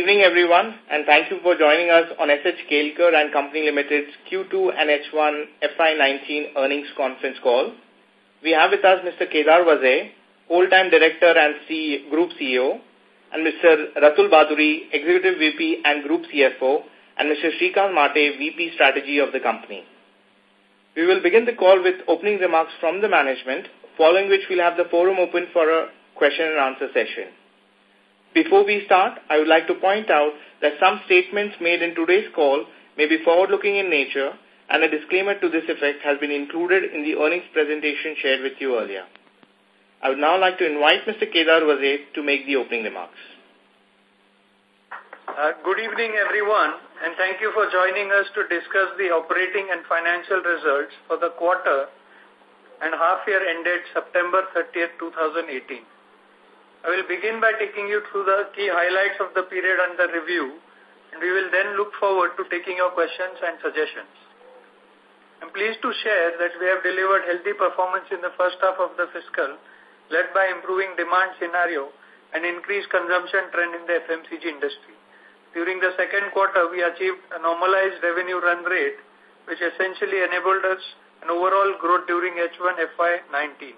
evening, everyone, and thank you for joining us on SH Kelkar and Company Limited's Q2 and H1 FY19 earnings conference call. We have with us Mr. Kedar Vaze, full-time Director and C Group CEO, and Mr. Ratul Baduri, Executive VP and Group CFO, and Mr. Srikant Mate, VP Strategy of the company. We will begin the call with opening remarks from the management, following which we'll have the forum open for a question and answer session. Before we start, I would like to point out that some statements made in today's call may be forward-looking in nature, and a disclaimer to this effect has been included in the earnings presentation shared with you earlier. I would now like to invite Mr. Kedar Vaze to make the opening remarks. Uh, good evening, everyone, and thank you for joining us to discuss the operating and financial results for the quarter and half year ended September 30th, 2018. I will begin by taking you through the key highlights of the period under review, and we will then look forward to taking your questions and suggestions. I'm pleased to share that we have delivered healthy performance in the first half of the fiscal, led by improving demand scenario and increased consumption trend in the FMCG industry. During the second quarter, we achieved a normalized revenue run rate, which essentially enabled us an overall growth during H1 FY19.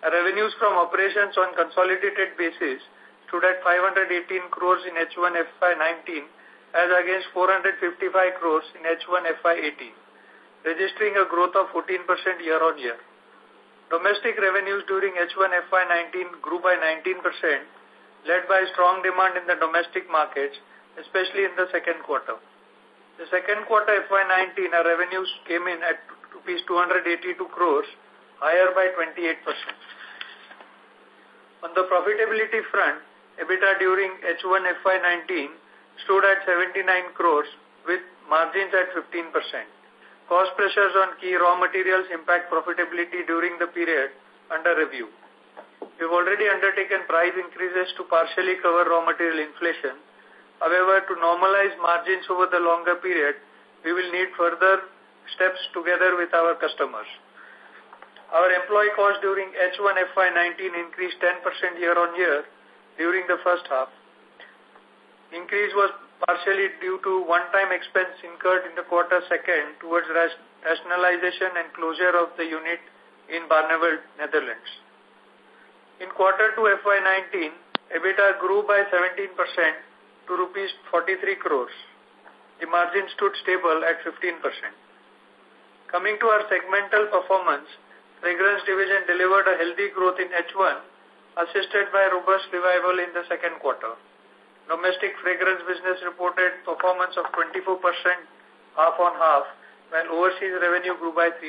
Revenues from operations on consolidated basis stood at 518 crores in H1 FY19 as against 455 crores in H1 FY18, registering a growth of 14% year-on-year. Domestic revenues during H1 FY19 grew by 19%, led by strong demand in the domestic markets, especially in the second quarter. The second quarter FY19, our revenues came in at rupees 282 crores, higher by 28%. On the profitability front, EBITDA during H1 FY19 stood at 79 crores with margins at 15%. Cost pressures on key raw materials impact profitability during the period under review. We've already undertaken price increases to partially cover raw material inflation. However, to normalize margins over the longer period, we will need further steps together with our customers. Our employee cost during H1 FY19 increased 10% year-on-year during the first half. Increase was partially due to one-time expense incurred in the quarter second towards rationalization and closure of the unit in Barneveld, Netherlands. In quarter 2 FY19, EBITDA grew by 17% to rupees 43 crores. The margin stood stable at 15%. Coming to our segmental performance, Fragrance division delivered a healthy growth in H1, assisted by robust revival in the second quarter. Domestic fragrance business reported performance of 24% half on half, while overseas revenue grew by 3%.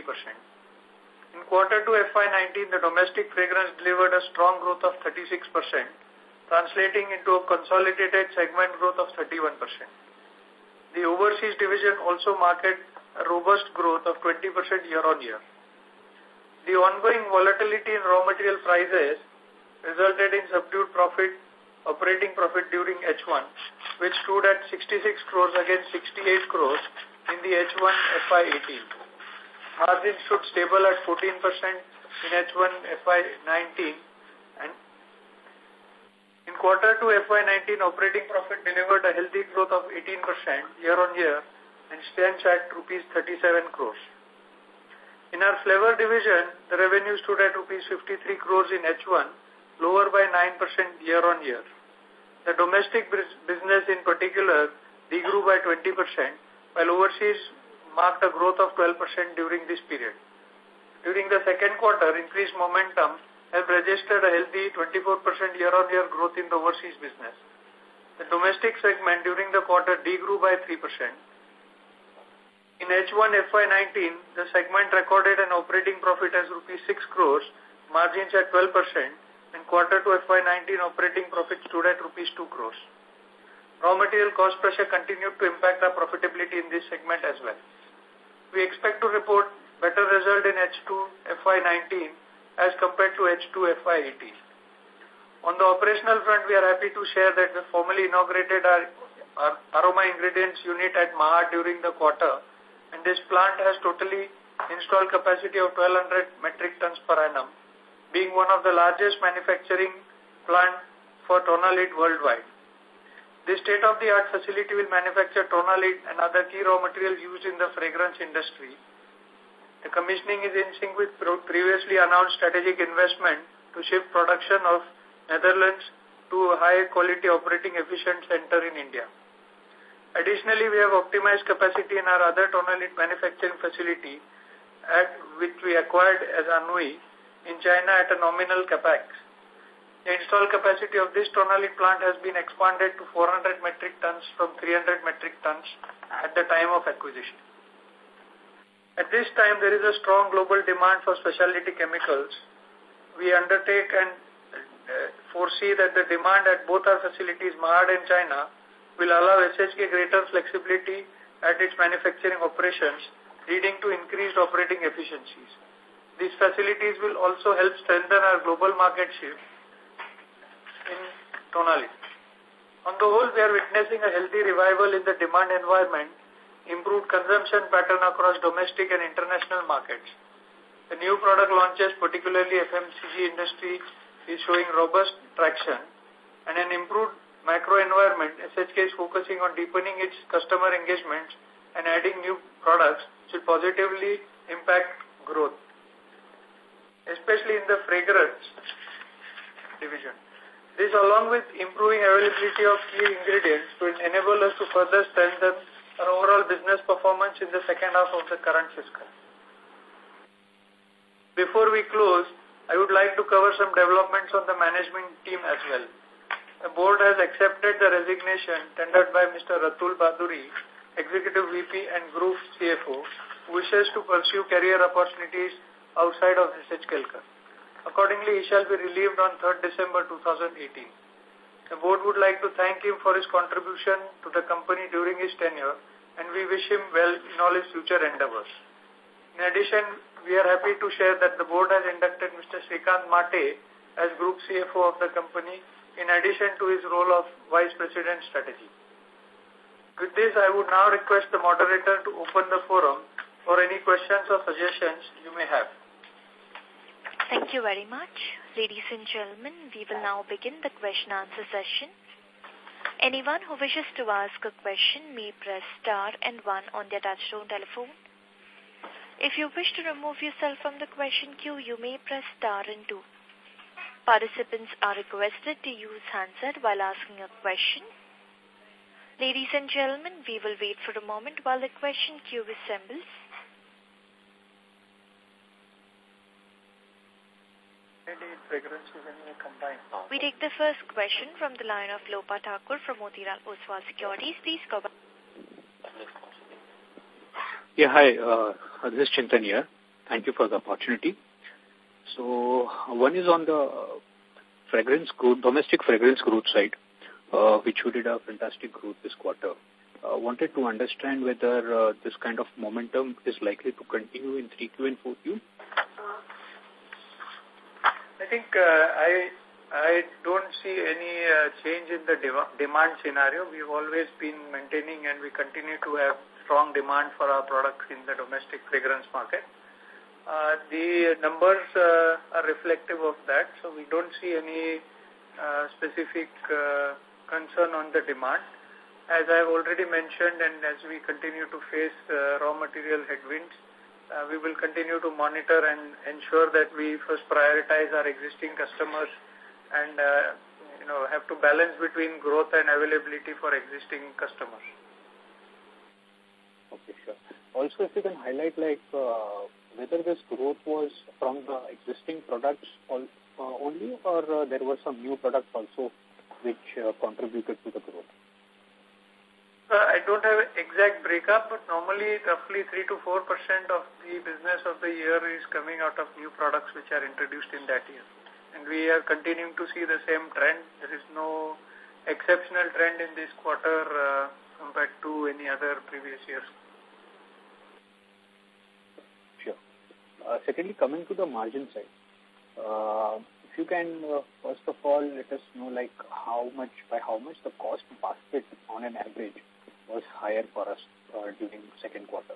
In quarter 2 FY19, the domestic fragrance delivered a strong growth of 36%, translating into a consolidated segment growth of 31%. The overseas division also marked a robust growth of 20% year-on-year. The ongoing volatility in raw material prices resulted in subdued profit, operating profit during H1, which stood at 66 crores against 68 crores in the H1 FY18. Margin stood stable at 14% in H1 FY19 and in quarter 2 FY19 operating profit delivered a healthy growth of 18% year-on-year and stands at rupees 37 crores. In our flavor division, the revenue stood at rupees 53 crores in H1, lower by 9% year-on-year. The domestic business in particular degrew by 20%, while overseas marked a growth of 12% during this period. During the second quarter, increased momentum has registered a healthy 24% year-on-year growth in the overseas business. The domestic segment during the quarter degrew by 3%. In H1 FY19, the segment recorded an operating profit as rupees 6 crores, margins at 12%, and quarter 2 FY19 operating profit stood at rupees 2 crores. Raw material cost pressure continued to impact our profitability in this segment as well. We expect to report better result in H2 FY19 as compared to H2 FY18. On the operational front, we are happy to share that we formally inaugurated our, our aroma ingredients unit at Mahad during the quarter and this plant has totally installed capacity of 1200 metric tons per annum, being one of the largest manufacturing plant for tonalide worldwide. This state-of-the-art facility will manufacture tonalide and other key raw materials used in the fragrance industry. The commissioning is in sync with previously announced strategic investment to shift production of Netherlands to a high-quality operating efficient center in India. Additionally, we have optimized capacity in our other tonalide manufacturing facility at which we acquired as Anhui in China at a nominal capex. The installed capacity of this tonalide plant has been expanded to 400 metric tons from 300 metric tons at the time of acquisition. At this time, there is a strong global demand for specialty chemicals. We undertake and uh, foresee that the demand at both our facilities, Mahad and China, will allow SHK greater flexibility at its manufacturing operations, leading to increased operating efficiencies. These facilities will also help strengthen our global market share in tonalide. On the whole, we are witnessing a healthy revival in the demand environment, improved consumption pattern across domestic and international markets. The new product launches, particularly FMCG industry, is showing robust traction and an improved macro environment, SHK is focusing on deepening its customer engagements and adding new products will positively impact growth, especially in the fragrance division. This along with improving availability of key ingredients will enable us to further strengthen our overall business performance in the second half of the current fiscal. Before we close, I would like to cover some developments on the management team as well. The board has accepted the resignation tendered by Mr. Ratul Baduri, Executive VP and Group CFO, who wishes to pursue career opportunities outside of SH Kelkar. Accordingly, he shall be relieved on 3rd December 2018. The board would like to thank him for his contribution to the company during his tenure and we wish him well in all his future endeavors. In addition, we are happy to share that the board has inducted Mr. Srikant Mate as Group CFO of the company in addition to his role of Vice President Strategy. With this, I would now request the moderator to open the forum for any questions or suggestions you may have. Thank you very much. Ladies and gentlemen, we will now begin the question answer session. Anyone who wishes to ask a question may press star and one on their touchtone telephone. If you wish to remove yourself from the question queue, you may press star and two. Participants are requested to use handset while asking a question. Ladies and gentlemen, we will wait for a moment while the question queue assembles. We take the first question from the line of Lopa Thakur from Motilal Oswal Securities. Please go back. Yeah, hi. Uh, this is Chintan here. Thank you for the opportunity. So, one is on the fragrance growth, domestic fragrance growth side, uh, which we did a fantastic growth this quarter. Uh, wanted to understand whether uh, this kind of momentum is likely to continue in 3Q and 4Q. I think uh, I I don't see any uh, change in the de demand scenario. We've always been maintaining and we continue to have strong demand for our products in the domestic fragrance market. Uh, the numbers uh, are reflective of that, so we don't see any uh, specific uh, concern on the demand. As I've already mentioned and as we continue to face uh, raw material headwinds, uh, we will continue to monitor and ensure that we first prioritize our existing customers and you know have to balance between growth and availability for existing customers. Okay, sure. Also, if you can highlight like whether this growth was from the existing products all, uh, only or uh, there were some new products also which uh, contributed to the growth? Uh, I don't have exact breakup, but normally roughly 3 to 4 percent of the business of the year is coming out of new products which are introduced in that year. And we are continuing to see the same trend. There is no exceptional trend in this quarter uh, compared to any other previous years. Sure. Uh, secondly, coming to the margin side, uh, if you can, uh, first of all, let us know like how much, by how much the cost basket on an average was higher for us uh, during second quarter?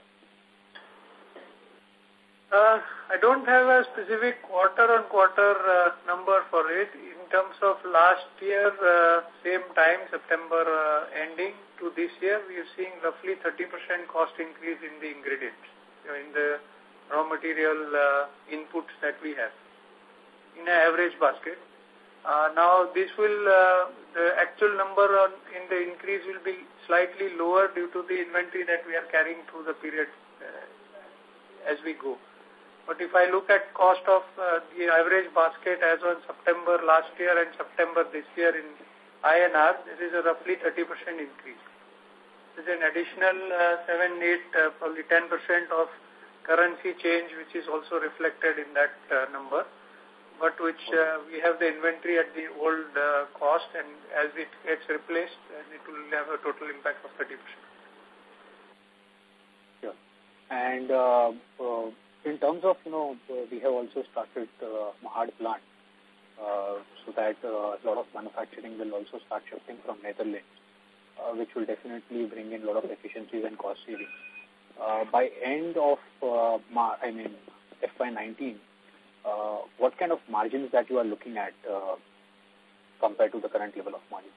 Uh, I don't have a specific quarter-on-quarter -quarter, uh, number for it. In in terms of last year, uh, same time, September uh, ending to this year, we are seeing roughly 30% cost increase in the ingredients, you know, in the raw material uh, inputs that we have in an average basket. Uh, now, this will, uh, the actual number on, in the increase will be slightly lower due to the inventory that we are carrying through the period as we go. But if I look at cost of the average basket as on September last year and September this year in INR, this is a roughly 30% increase. This is an additional uh, 7, 8, uh, probably 10% of currency change which is also reflected in that uh, number, but which uh, we have the inventory at the old uh, cost and as it gets replaced, it will have a total impact of 30%. Sure. And uh, uh, in terms of, you know, we have also started uh, Mahad plant uh, so that uh, a lot of manufacturing will also start shifting from Netherlands, uh, which will definitely bring in a lot of efficiencies and cost savings. Uh, by end of, uh, I mean, FY19, uh, what kind of margins that you are looking at uh, compared to the current level of margin?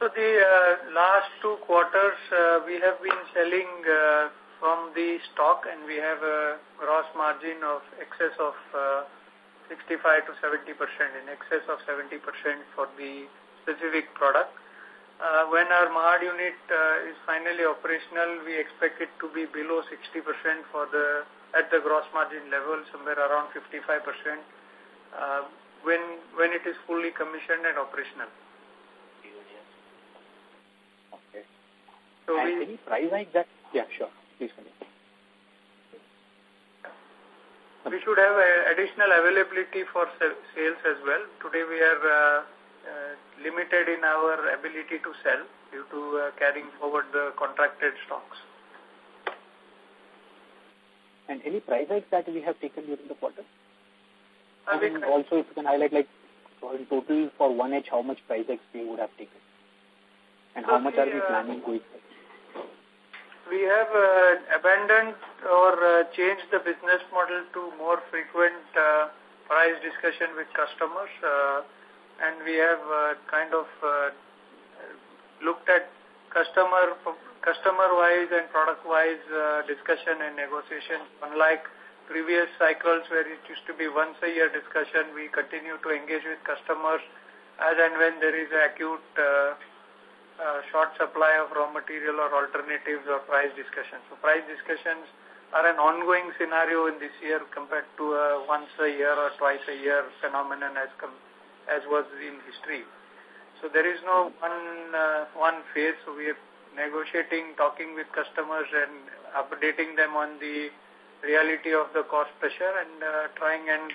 So the uh, last two quarters, uh, we have been selling uh, from the stock and we have a gross margin of excess of uh, 65 to 70 percent, in excess of 70 percent for the specific product. Uh, when our Mahad unit uh, is finally operational, we expect it to be below 60 percent for the at the gross margin level, somewhere around 55 percent uh, when when it is fully commissioned and operational. Okay. So and we, any price hike that? Yeah, sure. Please continue. We should have additional availability for sales as well. Today we are uh, limited in our ability to sell due to uh, carrying forward the contracted stocks. And any price hikes that we have taken during the quarter? I mean, also if you can highlight like in total for 1H, how much price hikes we would have taken? And how much are we planning going forward? we have uh, abandoned or uh, changed the business model to more frequent uh, price discussion with customers uh, and we have uh, kind of uh, looked at customer customer wise and product wise uh, discussion and negotiation unlike previous cycles where it used to be once a year discussion we continue to engage with customers as and when there is acute uh, uh, short supply of raw material or alternatives or price discussions. So price discussions are an ongoing scenario in this year compared to a once a year or twice a year phenomenon as com as was in history. So there is no one uh, one phase. So we are negotiating, talking with customers and updating them on the reality of the cost pressure and uh, trying and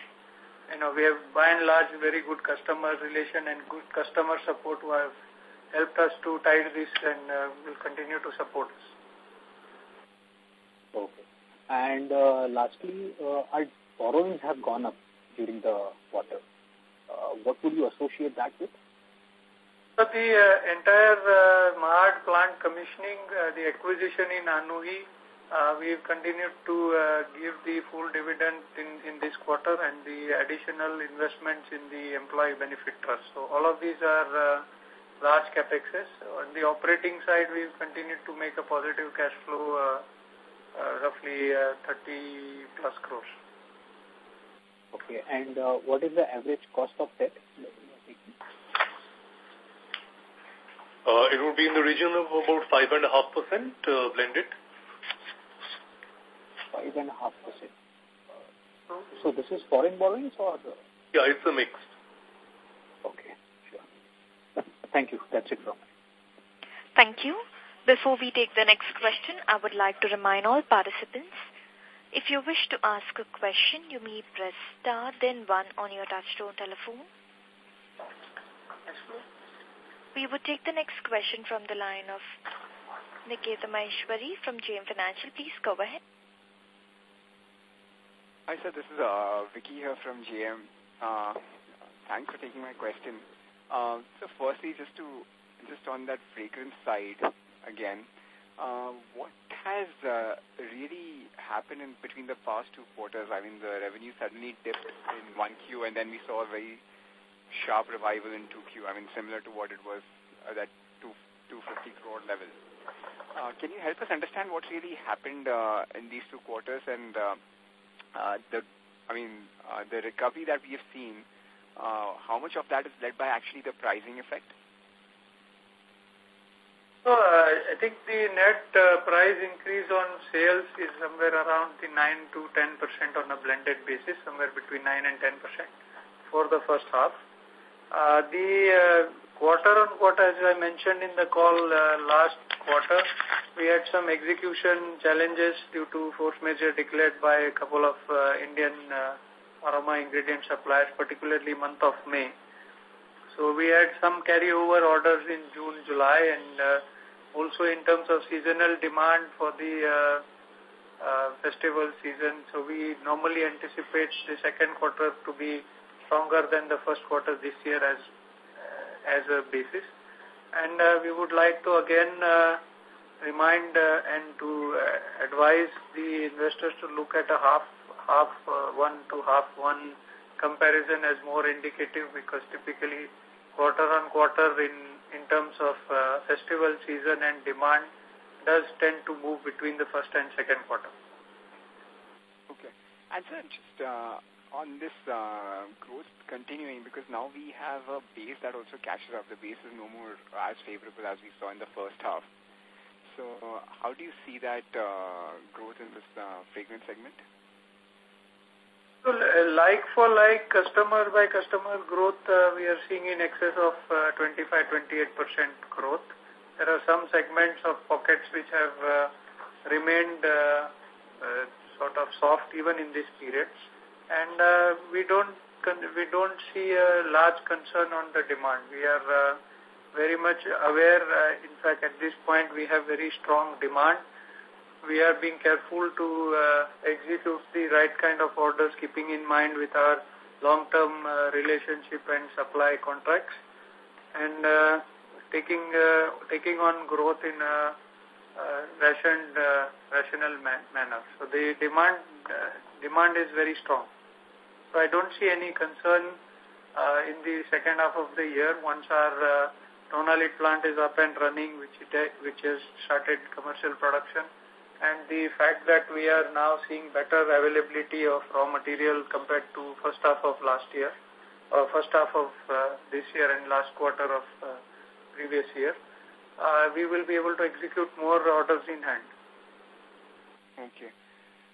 you know we have by and large very good customer relation and good customer support who have helped us to tide this and uh, will continue to support us. Okay. And uh, lastly, uh, our borrowings have gone up during the quarter. Uh, what would you associate that with? So the uh, entire uh, Mahad plant commissioning, uh, the acquisition in Anhui, uh, we've continued to uh, give the full dividend in, in this quarter and the additional investments in the employee benefit trust. So all of these are uh, large capexes. On the operating side, we've continued to make a positive cash flow, uh, uh, roughly uh, 30 plus crores. Okay, and uh, what is the average cost of debt? Uh, it would be in the region of about 5.5% uh, blended. 5.5%. So this is foreign borrowings or? Yeah, it's a mix. Okay, sure. Thank you. That's it from me. Thank you. Before we take the next question, I would like to remind all participants, if you wish to ask a question, you may press star then one on your touchtone telephone. We would take the next question from the line of Nikita Maheshwari from JM Financial. Please go ahead. Hi, sir. This is uh, Vicky here from JM. Uh, thanks for taking my question. Uh, so firstly, just to just on that fragrance side again, uh, what has uh, really happened in between the past two quarters? I mean, the revenue suddenly dipped in 1Q and then we saw a very sharp revival in 2Q, I mean, similar to what it was uh, that 2, 250 crore level. Uh, can you help us understand what really happened uh, in these two quarters and uh, uh, the, I mean, uh, the recovery that we have seen, uh, how much of that is led by actually the pricing effect? So uh, I think the net uh, price increase on sales is somewhere around the 9 to 10 percent on a blended basis, somewhere between 9 and 10 percent for the first half. Uh, the uh, quarter on quarter, as I mentioned in the call uh, last quarter, we had some execution challenges due to force majeure declared by a couple of uh, Indian aroma ingredient suppliers, particularly month of May. So we had some carryover orders in June, July, and also in terms of seasonal demand for the uh, uh, festival season. So we normally anticipate the second quarter to be stronger than the first quarter this year as uh, as a basis. And uh, we would like to again uh, remind uh, and to uh, advise the investors to look at a half half uh, one to half one comparison as more indicative because typically quarter on quarter in in terms of uh, festival season and demand does tend to move between the first and second quarter. Okay. And sir, just uh, on this uh, growth continuing, because now we have a base that also catches up. The base is no more as favorable as we saw in the first half. So how do you see that growth in this fragrance segment? So, like for like, customer by customer growth, uh, we are seeing in excess of 25-28% uh, growth. There are some segments of pockets which have uh, remained uh, uh, sort of soft even in this period. And uh, we don't we don't see a large concern on the demand. We are uh, very much aware. Uh, in fact, at this point, we have very strong demand we are being careful to uh, execute the right kind of orders, keeping in mind with our long-term uh, relationship and supply contracts, and uh, taking uh, taking on growth in a rationed, uh, rational man manner. So the demand uh, demand is very strong. So I don't see any concern uh, in the second half of the year once our Tonalide plant is up and running, which it which has started commercial production and the fact that we are now seeing better availability of raw material compared to first half of last year, or first half of uh, this year and last quarter of uh, previous year, uh, we will be able to execute more orders in hand. Okay.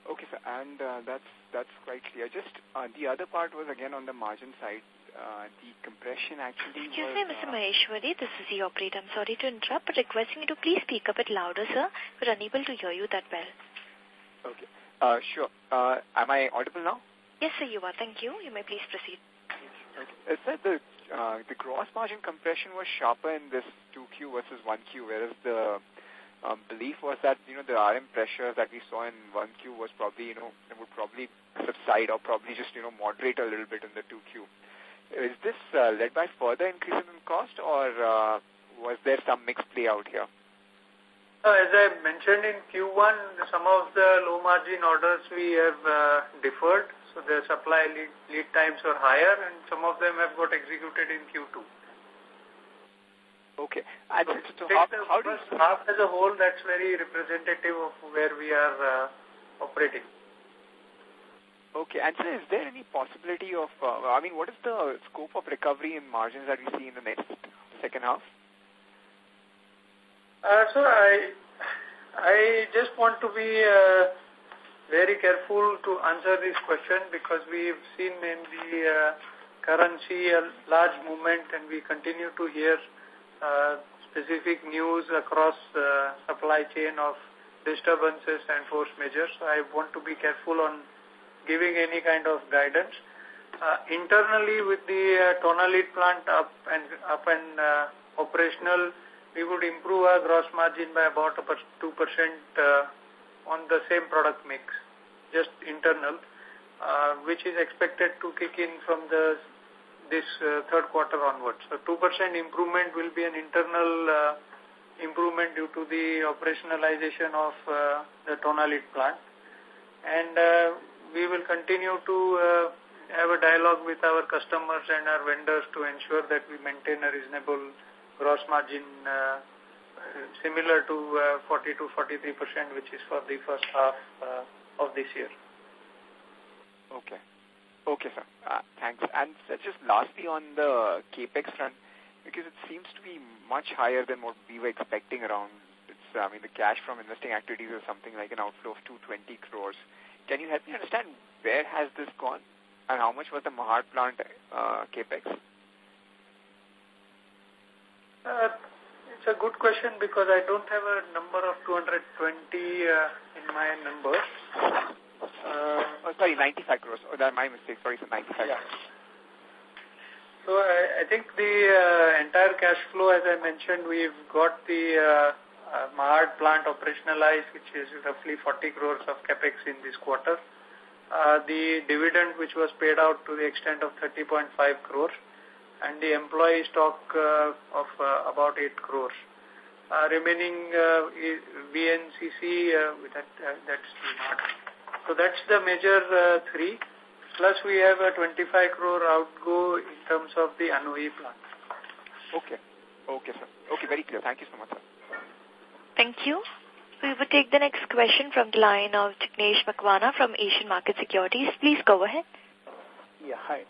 Okay, sir, and uh, that's that's quite clear. Just uh, the other part was again on the margin side uh, the compression actually Excuse was, me, Mr. Uh, Maheshwari, this is the operator. I'm sorry to interrupt, but requesting you to please speak a bit louder, sir. We're unable to hear you that well. Okay. Uh, sure. Uh, am I audible now? Yes, sir, you are. Thank you. You may please proceed. Okay. Is that the, uh, the gross margin compression was sharper in this 2Q versus 1Q, whereas the um, belief was that, you know, the RM pressure that we saw in 1Q was probably, you know, it would probably subside or probably just, you know, moderate a little bit in the 2Q. Is this uh, led by further increases in cost or uh, was there some mixed play out here? Uh, as I mentioned in Q1, some of the low margin orders we have uh, deferred, so the supply lead, lead times are higher and some of them have got executed in Q2. Okay. And so, so how, how do you... half as a whole, that's very representative of where we are uh, operating. Okay. And so is there any possibility of, uh, I mean, what is the scope of recovery in margins that we see in the next second half? Uh, so I, I just want to be uh, very careful to answer this question because we've seen in the uh, currency a large movement and we continue to hear uh, specific news across uh, supply chain of disturbances and force majeure. So I want to be careful on giving any kind of guidance. Uh, internally, with the uh, plant up and up and uh, operational, we would improve our gross margin by about 2% uh, on the same product mix, just internal, uh, which is expected to kick in from the this uh, third quarter onwards. So 2% improvement will be an internal uh, improvement due to the operationalization of uh, the Tonalide plant. And we will continue to have a dialogue with our customers and our vendors to ensure that we maintain a reasonable gross margin uh, similar to uh, 40 to 43 percent, which is for the first half uh, of this year. Okay. Okay, sir. Uh, thanks. And just lastly on the capex front, because it seems to be much higher than what we were expecting around. It's, I mean, the cash from investing activities is something like an outflow of 220 crores. Can you help me understand where has this gone and how much was the Mahad plant uh, capex? Uh, it's a good question because I don't have a number of 220 uh, in my numbers. Uh, oh, sorry, 95 crores. Oh, that's my mistake. Sorry, so 95 yeah. crores. So I, I think the uh, entire cash flow, as I mentioned, we've got the uh, uh, Mahad plant operationalized, which is roughly 40 crores of capex in this quarter. Uh, the dividend, which was paid out to the extent of 30.5 crores, and the employee stock uh, of uh, about 8 crores. Uh, remaining uh, VNCC, uh, that, uh, that's not. So that's the major uh, three. Plus we have a 25 crore outgo in terms of the Anhui plant. Okay. Okay, sir. Okay, very clear. Thank you so much, sir. Thank you. We will take the next question from the line of Jignesh Makwana from Asian Market Securities. Please go ahead. Yeah, hi.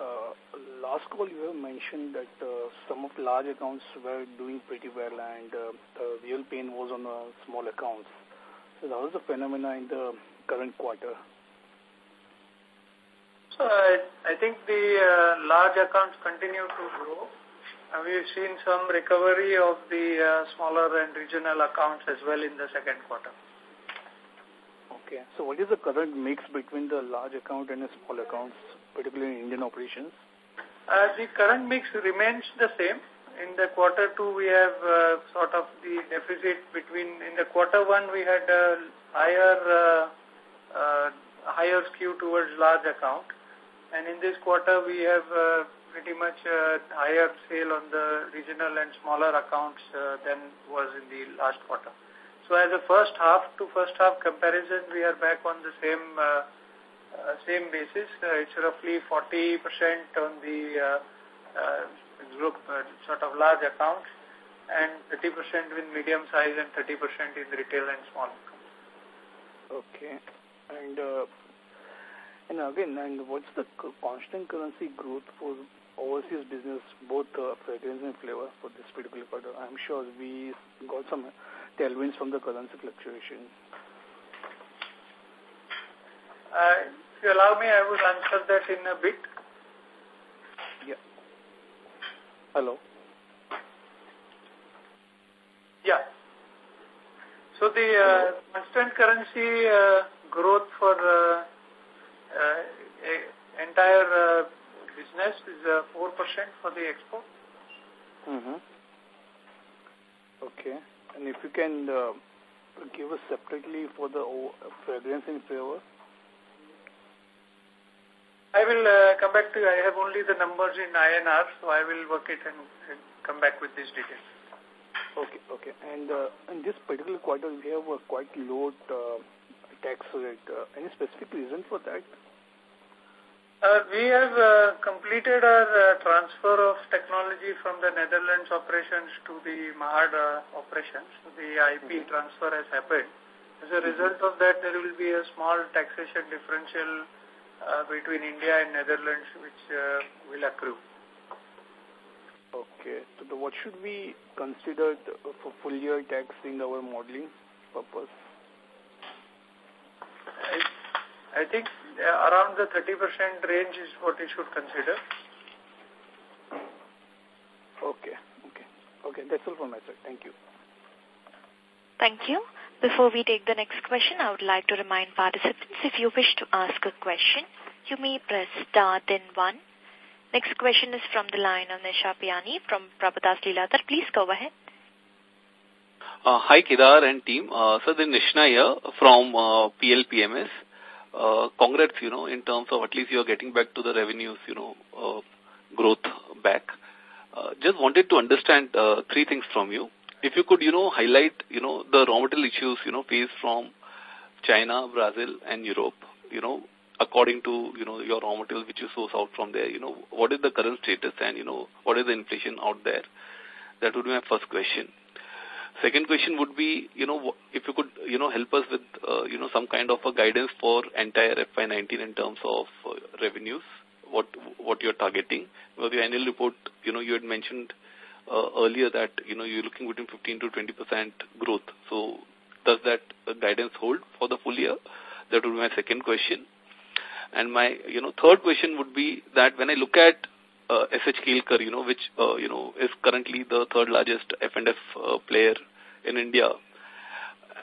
Uh, last call you have mentioned that uh, some of the large accounts were doing pretty well and uh, the real pain was on the small accounts. So that was the phenomena in the current quarter. So I, I think the uh, large accounts continue to grow. And we've seen some recovery of the uh, smaller and regional accounts as well in the second quarter. Okay. So what is the current mix between the large account and the small accounts, particularly in Indian operations? Uh, the current mix remains the same. In the quarter two, we have uh, sort of the deficit between, in the quarter one, we had a higher, uh, higher skew towards large account. And in this quarter, we have uh, pretty much uh, higher sale on the regional and smaller accounts uh, than was in the last quarter. So as a first half to first half comparison, we are back on the same uh, uh, same basis. Uh, it's roughly 40% on the uh, uh, group, uh, sort of large accounts and 30% with medium size and 30% in retail and small. Okay. And uh, and again, and what's the constant currency growth for overseas business, both uh, fragrance and flavor for this particular quarter? I'm sure we got some tailwinds from the currency fluctuation. Uh, if you allow me, I will answer that in a bit. Yeah. Hello. Yeah. So the uh, constant currency uh, growth for uh, uh, entire uh, business is uh, 4% for the export. Mm -hmm. Okay. And if you can uh, give us separately for the fragrance and flavor? I will uh, come back to you. I have only the numbers in INR, so I will work it and, and come back with these details. Okay, okay. And uh, in this particular quarter, we have a quite low uh, tax rate. Uh, any specific reason for that? Uh, we have uh, completed our uh, transfer of technology from the Netherlands operations to the Mahad uh, operations. The IP mm -hmm. transfer has happened. As a result of that, there will be a small taxation differential uh, between India and Netherlands which uh, will accrue. Okay. So what should we consider for full year tax in our modeling purpose? I, I think around the 30% range is what you should consider. Okay, okay. Okay, that's all from my side. Thank you. Thank you. Before we take the next question, I would like to remind participants, if you wish to ask a question, you may press star then one. Next question is from the line of Nisha Piani from Prabhudas Lilladher. Please go ahead. Uh, hi, Kedar and team. Uh, so, the Nishna here from uh, PLPMS uh, congrats, you know, in terms of at least you're getting back to the revenues, you know, uh, growth back. Uh, just wanted to understand uh, three things from you. If you could, you know, highlight, you know, the raw material issues, you know, faced from China, Brazil, and Europe, you know, according to, you know, your raw materials which you source out from there, you know, what is the current status and, you know, what is the inflation out there? That would be my first question. Second question would be, you know, if you could, you know, help us with, uh, you know, some kind of a guidance for entire FY19 in terms of uh, revenues, what what you're targeting. Well, the annual report, you know, you had mentioned uh, earlier that, you know, you're looking between 15 to 20% growth. So does that guidance hold for the full year? That would be my second question. And my, you know, third question would be that when I look at uh, SH Kelkar, you know, which, uh, you know, is currently the third largest F&F uh, player in India,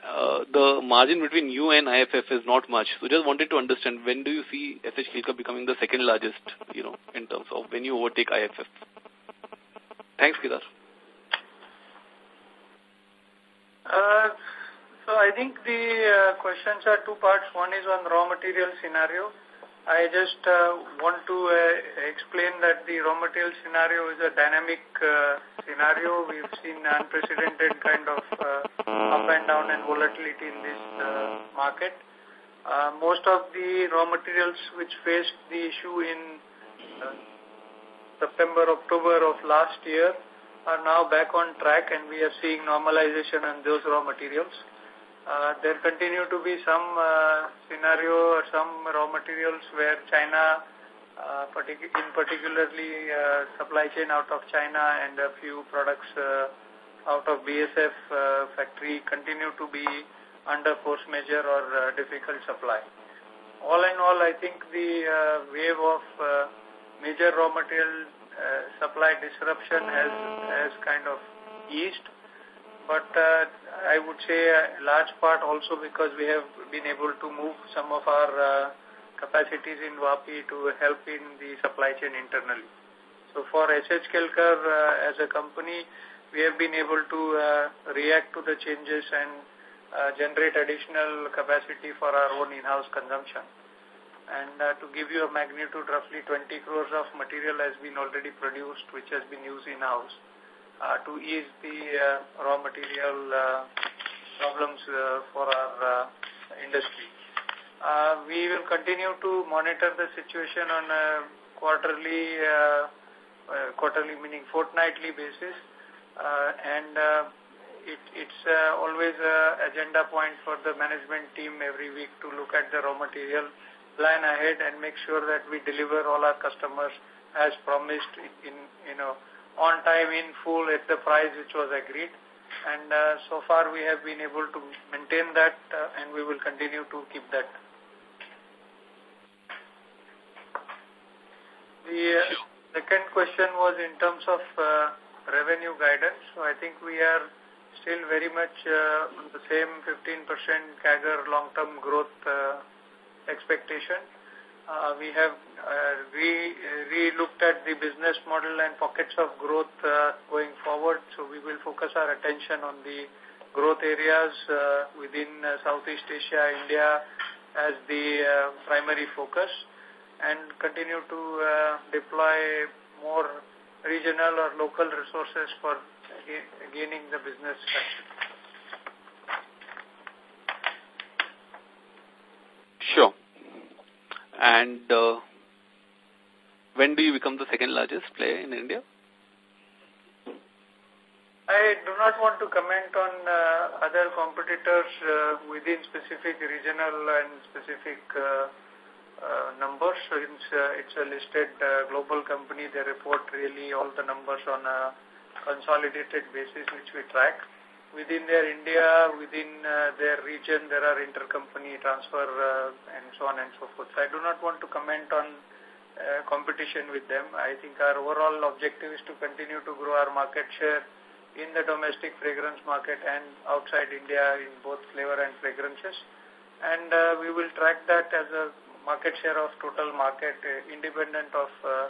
uh, the margin between you and IFF is not much. So just wanted to understand, when do you see SH Kelkar becoming the second largest, you know, in terms of when you overtake IFF? Thanks, Kedar. Uh, so I think the uh, questions are two parts. One is on raw material scenario. I just uh, want to uh, explain that the raw material scenario is a dynamic uh, scenario. We've seen unprecedented kind of uh, up and down and volatility in this uh, market. Uh, most of the raw materials which faced the issue in September, October of last year are now back on track and we are seeing normalization on those raw materials. Uh, there continue to be some uh, scenario or some raw materials where China, uh, partic in particularly uh, supply chain out of China and a few products uh, out of BASF uh, factory continue to be under force majeure or uh, difficult supply. All in all, I think the uh, wave of uh, major raw material uh, supply disruption has, has kind of eased but uh, I would say a large part also because we have been able to move some of our uh, capacities in Vapi to help in the supply chain internally. So for SH Kelkar uh, as a company, we have been able to uh, react to the changes and uh, generate additional capacity for our own in-house consumption. And uh, to give you a magnitude, roughly 20 crores of material has been already produced, which has been used in-house uh, to ease the uh, raw material uh, problems uh, for our uh, industry. Uh, we will continue to monitor the situation on a quarterly, uh, uh, quarterly meaning fortnightly basis, uh, and uh, it, it's uh, always a agenda point for the management team every week to look at the raw material, plan ahead, and make sure that we deliver all our customers as promised in, you know, on time in full at the price which was agreed. And uh, so far we have been able to maintain that uh, and we will continue to keep that. The uh, second question was in terms of uh, revenue guidance. So I think we are still very much uh, on the same 15% CAGR long-term growth uh, expectation. Uh, we have uh, re, re looked at the business model and pockets of growth uh, going forward. So we will focus our attention on the growth areas uh, within uh, Southeast Asia, India as the uh, primary focus and continue to uh, deploy more regional or local resources for gaining the business traction. Sure. And uh, when do you become the second largest player in India? I do not want to comment on uh, other competitors uh, within specific regional and specific uh, numbers. Since it's a listed global company, they report really all the numbers on a consolidated basis which we track. Within their India, within uh, their region, there are intercompany transfer uh, and so on and so forth. So I do not want to comment on uh, competition with them. I think our overall objective is to continue to grow our market share in the domestic fragrance market and outside India in both flavor and fragrances. And uh, we will track that as a market share of total market uh, independent of uh,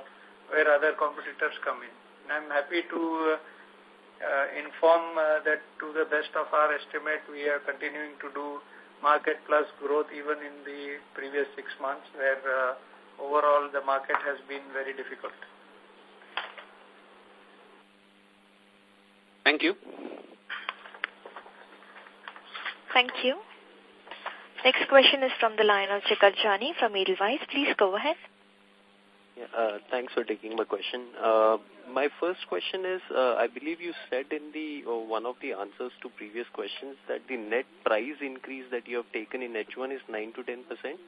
where other competitors come in. And I'm happy to uh, inform uh, that to the best of our estimate, we are continuing to do market plus growth even in the previous six months where uh, overall the market has been very difficult. Thank you. Thank you. Next question is from the line of Chikar Jani from Edelweiss. Please go ahead. Yeah, uh, thanks for taking my question. Uh, my first question is, uh, I believe you said in the uh, one of the answers to previous questions that the net price increase that you have taken in H1 is 9 to 10 percent.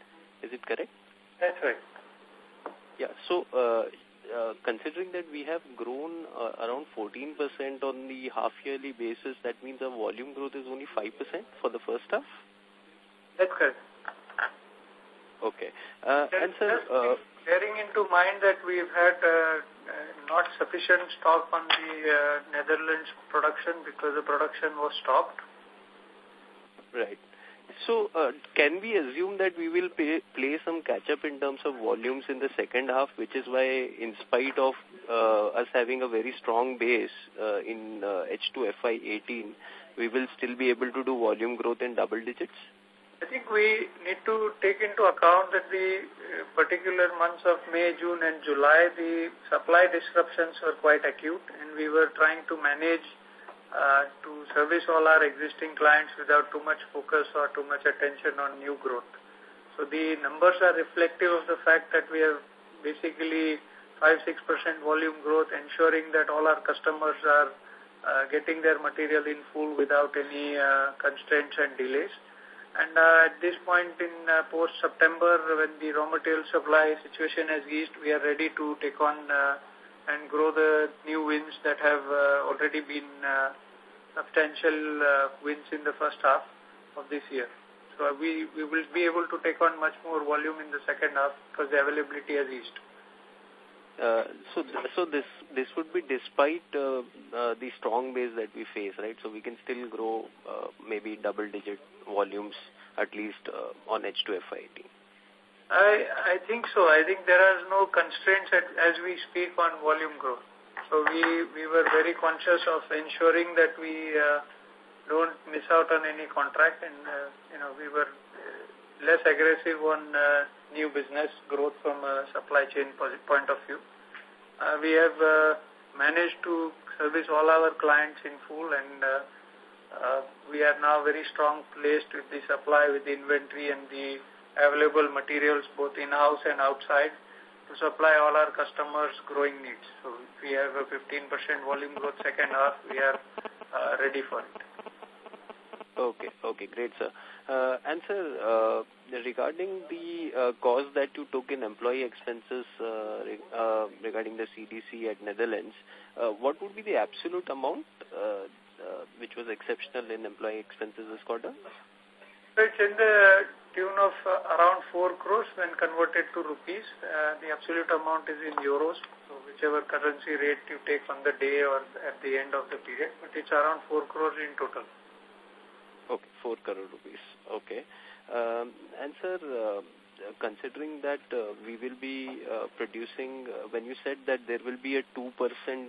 Is it correct? That's right. Yeah, so uh, uh, considering that we have grown uh, around 14% on the half-yearly basis, that means our volume growth is only 5% for the first half? That's correct. Okay. Uh, and sir, uh, bearing into mind that we've had uh, not sufficient stock on the uh, Netherlands production because the production was stopped. Right. So, uh, can we assume that we will pay, play some catch-up in terms of volumes in the second half, which is why, in spite of uh, us having a very strong base uh, in uh, H2 FY18, we will still be able to do volume growth in double digits? I think we need to take into account that the uh, particular months of May, June and July, the supply disruptions were quite acute and we were trying to manage uh, to service all our existing clients without too much focus or too much attention on new growth. So the numbers are reflective of the fact that we have basically 5-6% volume growth, ensuring that all our customers are uh, getting their material in full without any uh, constraints and delays. And uh, at this point in uh, post-September, when the raw material supply situation has eased, we are ready to take on uh, and grow the new wins that have uh, already been uh, substantial uh, wins in the first half of this year. So we, we will be able to take on much more volume in the second half because the availability has eased. So, so this this would be despite uh, uh, the strong base that we face, right? So we can still grow uh, maybe double-digit volumes at least uh, on H2 FY18. I I think so. I think there are no constraints at, as we speak on volume growth. So we we were very conscious of ensuring that we uh, don't miss out on any contract, and uh, you know we were uh, less aggressive on uh, new business growth from a supply chain point of view. Uh, we have uh, managed to service all our clients in full and uh, we are now very strong placed with the supply, with the inventory and the available materials both in-house and outside to supply all our customers' growing needs. So we have a 15% volume growth second half, we are uh, ready for it. Okay, okay, great, sir. Uh, and sir, uh, regarding the uh, cost that you took in employee expenses uh, re uh, regarding the CDC at Netherlands, uh, what would be the absolute amount uh, uh, which was exceptional in employee expenses this quarter? It's in the tune of uh, around 4 crores when converted to rupees. Uh, the absolute amount is in euros, so whichever currency rate you take on the day or at the end of the period, but it's around 4 crores in total. Okay, 4 crore rupees. Okay. Um, and sir, uh, considering that uh, we will be uh, producing, uh, when you said that there will be a 2%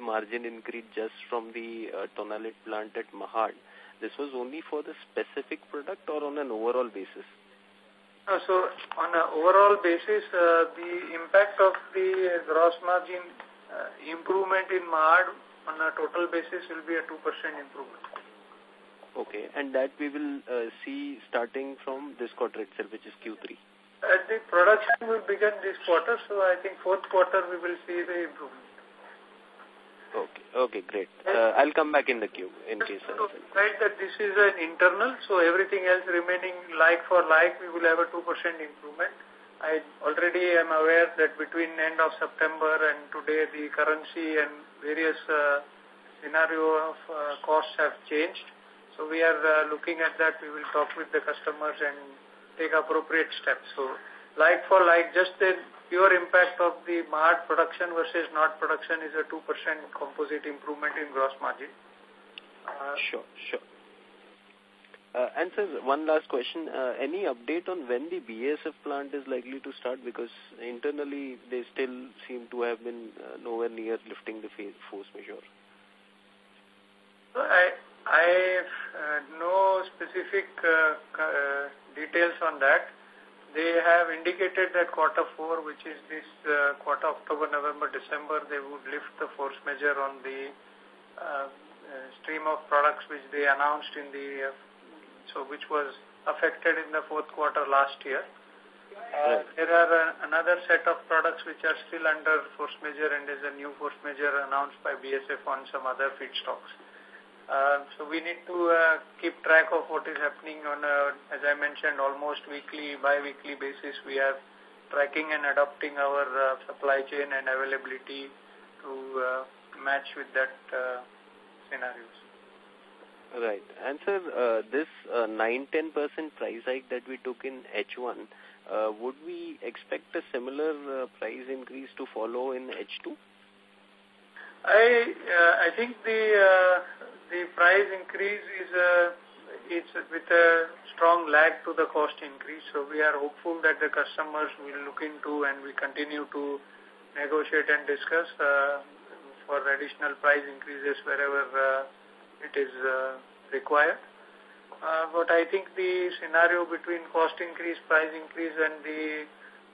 margin increase just from the uh, Tonalide plant at Mahad, this was only for the specific product or on an overall basis? Uh, so on an overall basis, uh, the impact of the gross margin uh, improvement in Mahad on a total basis will be a 2% improvement. Okay, and that we will uh, see starting from this quarter itself, which is Q3. Uh, the production will begin this quarter, so I think fourth quarter we will see the improvement. Okay, okay, great. Uh, I'll come back in the queue in case. So, right, that this is an internal, so everything else remaining like for like, we will have a 2% improvement. I already am aware that between end of September and today the currency and various uh, scenario of uh, costs have changed. So we are uh, looking at that. We will talk with the customers and take appropriate steps. So like for like, just the pure impact of the Mahad production versus not production is a 2% composite improvement in gross margin. Uh, sure, sure. Uh, and sir, one last question. Uh, any update on when the BASF plant is likely to start? Because internally they still seem to have been uh, nowhere near lifting the force majeure. I, I have uh, no specific uh, uh, details on that. They have indicated that quarter four, which is this uh, quarter, October, November, December, they would lift the force majeure on the uh, uh, stream of products which they announced in the uh, so which was affected in the fourth quarter last year. Uh, there are uh, another set of products which are still under force majeure and there's a new force majeure announced by BASF on some other feedstocks. Uh, so we need to uh, keep track of what is happening on a, as I mentioned, almost weekly, bi-weekly basis. We are tracking and adopting our uh, supply chain and availability to uh, match with that uh, scenarios. Right. And sir, uh, this 9-10% uh, price hike that we took in H1, uh, would we expect a similar uh, price increase to follow in H2? I uh, I think the uh, the price increase is uh, it's with a strong lag to the cost increase. So we are hopeful that the customers will look into and we continue to negotiate and discuss uh, for additional price increases wherever uh, it is uh, required. Uh, but I think the scenario between cost increase, price increase and the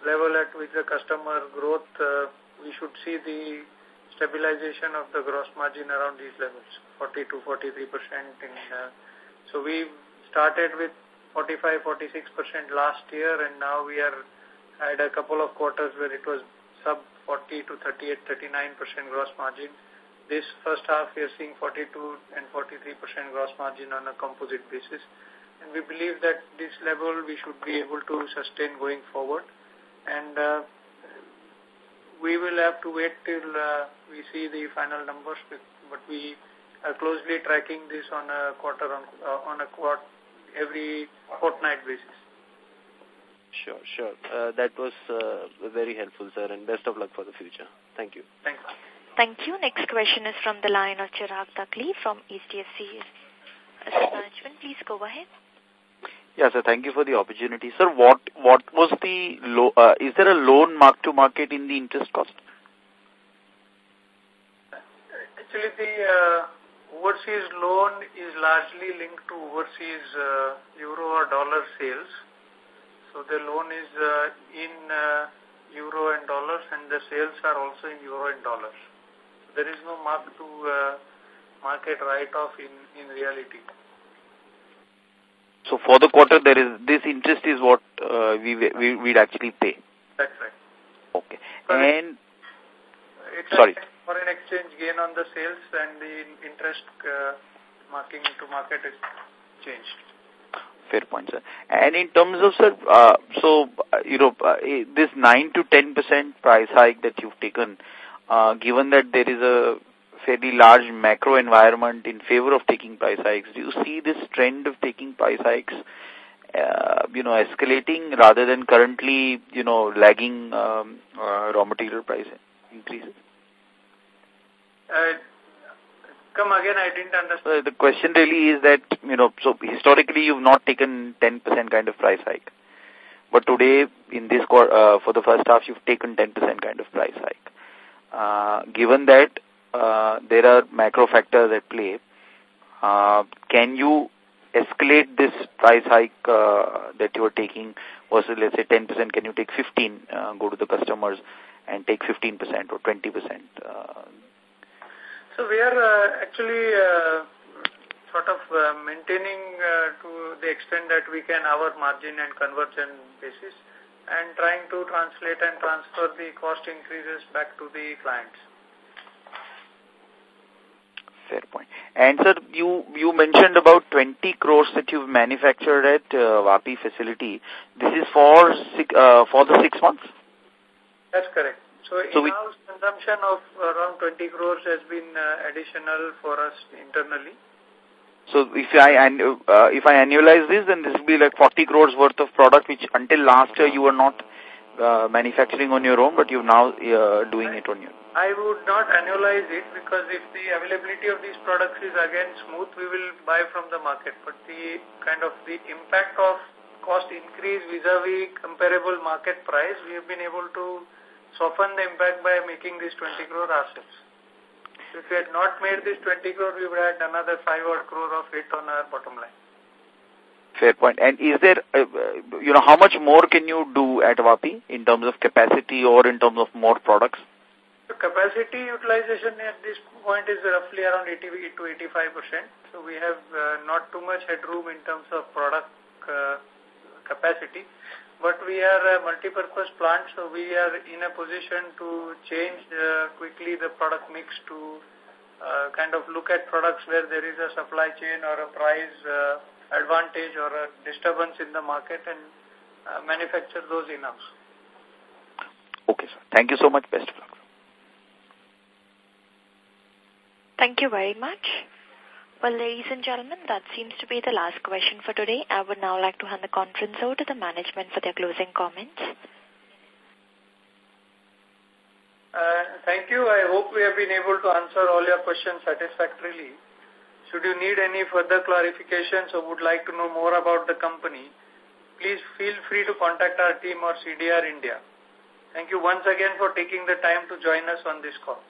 level at which the customer growth, uh, we should see the stabilization of the gross margin around these levels, 40 to 43 percent. Uh, so we started with 45, 46 percent last year and now we are had a couple of quarters where it was sub 40 to 38, 39 percent gross margin. This first half, we are seeing 42 and 43% gross margin on a composite basis. And we believe that this level we should be able to sustain going forward. And uh, we will have to wait till uh, we see the final numbers, but we are closely tracking this on a quarter on, uh, on a quart every fortnight basis. Sure, sure. Uh, that was uh, very helpful, sir, and best of luck for the future. Thank you. Thank you. Thank you. Next question is from the line of Chirag Takli from HDFC Asset Management. Please go ahead. Yes, sir. Thank you for the opportunity. Sir, what what was the uh, is there a loan mark to market in the interest cost? Actually, the uh, overseas loan is largely linked to overseas uh, euro or dollar sales. So the loan is uh, in uh, euro and dollars and the sales are also in euro and dollars there is no mark to uh, market write-off in, in reality. So for the quarter, there is this interest is what uh, we we we'd actually pay. That's right. Okay. and it's sorry. Foreign exchange gain on the sales and the interest uh, marking to market is changed. Fair point, sir. And in terms of, sir, uh, so, uh, you know, uh, this 9 to 10% price hike that you've taken, uh, given that there is a fairly large macro environment in favor of taking price hikes, do you see this trend of taking price hikes, uh, you know, escalating rather than currently, you know, lagging um, uh, raw material price increases? Uh, come again, I didn't understand. Uh, the question really is that, you know, so historically you've not taken 10% kind of price hike. But today, in this uh, for the first half, you've taken 10% kind of price hike. Uh, given that uh, there are macro factors at play, uh, can you escalate this price hike uh, that you are taking versus let's say 10%, can you take 15, uh, go to the customers and take 15% or 20%? Uh, so we are uh, actually uh, sort of uh, maintaining uh, to the extent that we can our margin and conversion basis and trying to translate and transfer the cost increases back to the clients. Fair point. And sir, you you mentioned about 20 crores that you've manufactured at uh, Vapi facility. This is for six, uh, for the six months. That's correct. So, so in-house consumption of around 20 crores has been uh, additional for us internally. So if I uh, if I annualize this, then this will be like 40 crores worth of product, which until last year you were not uh, manufacturing on your own, but you're now uh, doing it on your own. I would not annualize it because if the availability of these products is again smooth, we will buy from the market. But the kind of the impact of cost increase vis-a-vis -vis comparable market price, we have been able to soften the impact by making this 20 crore ourselves. If we had not made this 20 crore, we would have had another 5 odd crore of hit on our bottom line. Fair point. And is there, uh, you know, how much more can you do at Vapi in terms of capacity or in terms of more products? So capacity utilization at this point is roughly around 80 to 85%. So we have uh, not too much headroom in terms of product uh, capacity. But we are a multi-purpose plant, so we are in a position to change uh, quickly the product mix to uh, kind of look at products where there is a supply chain or a price uh, advantage or a disturbance in the market and uh, manufacture those in-house. Okay, sir. Thank you so much. Best of luck. Thank you very much. Well, ladies and gentlemen, that seems to be the last question for today. I would now like to hand the conference over to the management for their closing comments. Uh, thank you. I hope we have been able to answer all your questions satisfactorily. Should you need any further clarifications or would like to know more about the company, please feel free to contact our team or CDR India. Thank you once again for taking the time to join us on this call.